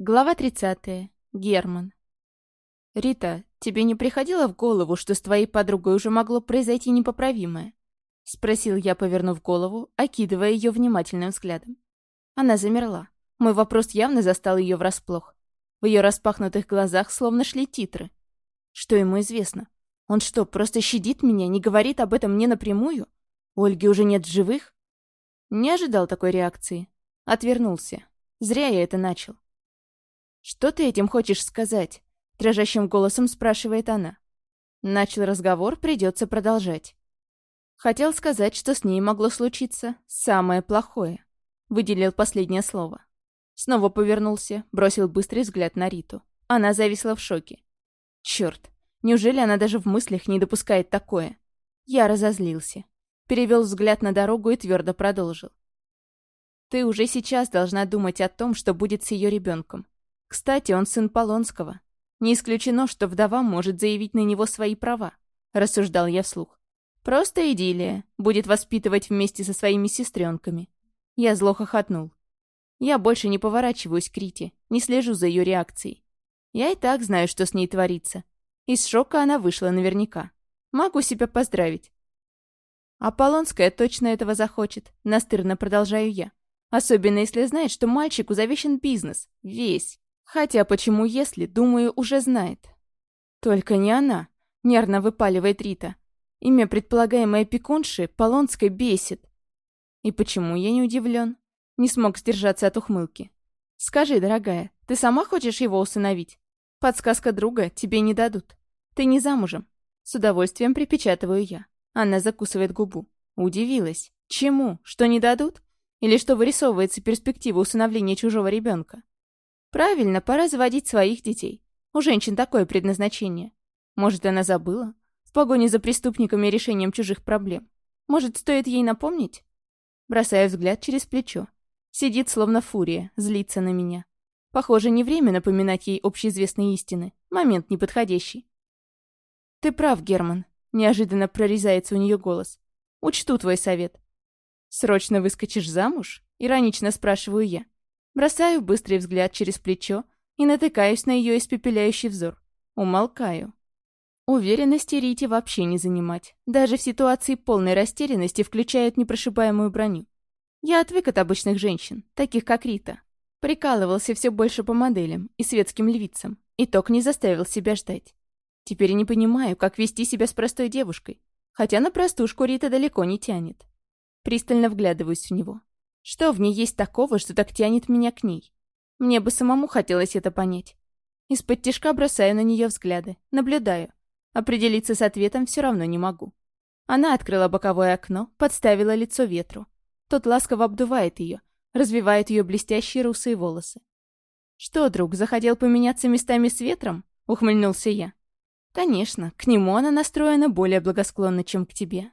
Глава 30. Герман. «Рита, тебе не приходило в голову, что с твоей подругой уже могло произойти непоправимое?» — спросил я, повернув голову, окидывая ее внимательным взглядом. Она замерла. Мой вопрос явно застал ее врасплох. В ее распахнутых глазах словно шли титры. Что ему известно? Он что, просто щадит меня, не говорит об этом мне напрямую? Ольги уже нет живых? Не ожидал такой реакции. Отвернулся. Зря я это начал. «Что ты этим хочешь сказать?» — дрожащим голосом спрашивает она. Начал разговор, придется продолжать. Хотел сказать, что с ней могло случиться самое плохое. Выделил последнее слово. Снова повернулся, бросил быстрый взгляд на Риту. Она зависла в шоке. Черт, неужели она даже в мыслях не допускает такое? Я разозлился. Перевел взгляд на дорогу и твердо продолжил. Ты уже сейчас должна думать о том, что будет с ее ребенком. Кстати, он сын Полонского. Не исключено, что вдова может заявить на него свои права, рассуждал я вслух. Просто идиллия. Будет воспитывать вместе со своими сестренками. Я зло хохотнул. Я больше не поворачиваюсь к Рите, не слежу за ее реакцией. Я и так знаю, что с ней творится. Из шока она вышла наверняка. Могу себя поздравить. Аполлонская точно этого захочет, настырно продолжаю я. Особенно если знает, что мальчику завещен бизнес. Весь. Хотя почему если, думаю, уже знает. Только не она, нервно выпаливает Рита. Имя предполагаемой опекунши Полонской бесит. И почему я не удивлен? Не смог сдержаться от ухмылки. Скажи, дорогая, ты сама хочешь его усыновить? Подсказка друга тебе не дадут. Ты не замужем. С удовольствием припечатываю я. Она закусывает губу. Удивилась. Чему? Что не дадут? Или что вырисовывается перспектива усыновления чужого ребенка? Правильно, пора заводить своих детей. У женщин такое предназначение. Может, она забыла? В погоне за преступниками и решением чужих проблем. Может, стоит ей напомнить? Бросаю взгляд через плечо. Сидит, словно фурия, злится на меня. Похоже, не время напоминать ей общеизвестные истины. Момент неподходящий. «Ты прав, Герман», — неожиданно прорезается у нее голос. «Учту твой совет». «Срочно выскочишь замуж?» — иронично спрашиваю я. Бросаю быстрый взгляд через плечо и натыкаюсь на ее испепеляющий взор. Умолкаю. Уверенности Рите вообще не занимать. Даже в ситуации полной растерянности включают непрошибаемую броню. Я отвык от обычных женщин, таких как Рита. Прикалывался все больше по моделям и светским львицам. Итог не заставил себя ждать. Теперь не понимаю, как вести себя с простой девушкой. Хотя на простушку Рита далеко не тянет. Пристально вглядываюсь в него. Что в ней есть такого, что так тянет меня к ней? Мне бы самому хотелось это понять. Из-под тишка бросаю на нее взгляды, наблюдаю. Определиться с ответом все равно не могу. Она открыла боковое окно, подставила лицо ветру. Тот ласково обдувает ее, развивает ее блестящие русые волосы. «Что, друг, захотел поменяться местами с ветром?» — ухмыльнулся я. «Конечно, к нему она настроена более благосклонно, чем к тебе».